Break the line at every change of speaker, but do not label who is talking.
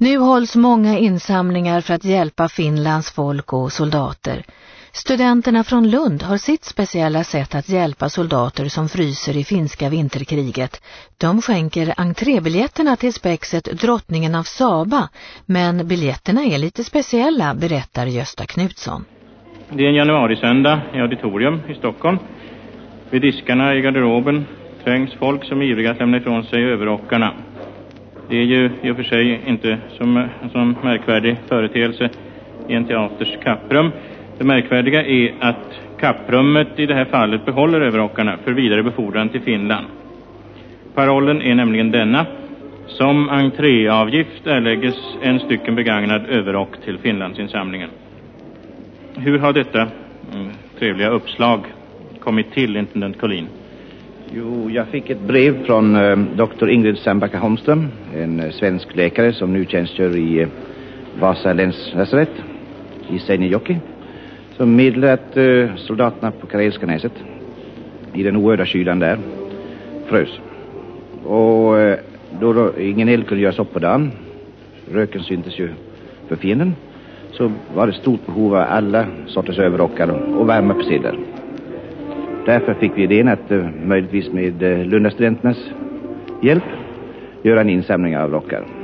Nu hålls många insamlingar för att hjälpa Finlands folk och soldater. Studenterna från Lund har sitt speciella sätt att hjälpa soldater som fryser i finska vinterkriget. De skänker entrébiljetterna till spexet Drottningen av Saba, men biljetterna är lite speciella, berättar Gösta Knutsson.
Det är en januarisöndag i auditorium i Stockholm. Vid diskarna i garderoben trängs folk som är ivriga att lämna ifrån sig överrockarna. Det är ju i och för sig inte som en sån märkvärdig företeelse i en teaters kapprum. Det märkvärdiga är att kapprummet i det här fallet behåller överrockarna för vidare befordran till Finland. Parollen är nämligen denna. Som entréavgift erlägges en stycken begagnad överrock till Finlandsinsamlingen. Hur har detta mm, trevliga uppslag kommit till, intendent Collin?
Jo, jag fick ett brev från eh, Dr. Ingrid Sambacka Holmström, en eh, svensk läkare som nu tjänstgör i eh, Vasa länslasarett i Seinejoki. som meddelade att eh, soldaterna på Karelska näset i den oerhörda kylan där frös. Och eh, då, då ingen eld kunde göras upp på dagen, röken syntes ju för fienden, så var det stort behov av alla sorters överrockar och värmepersedlar. Därför fick vi idén att eh, möjligtvis med eh, Lundastudenternas hjälp göra en insamling av rockar.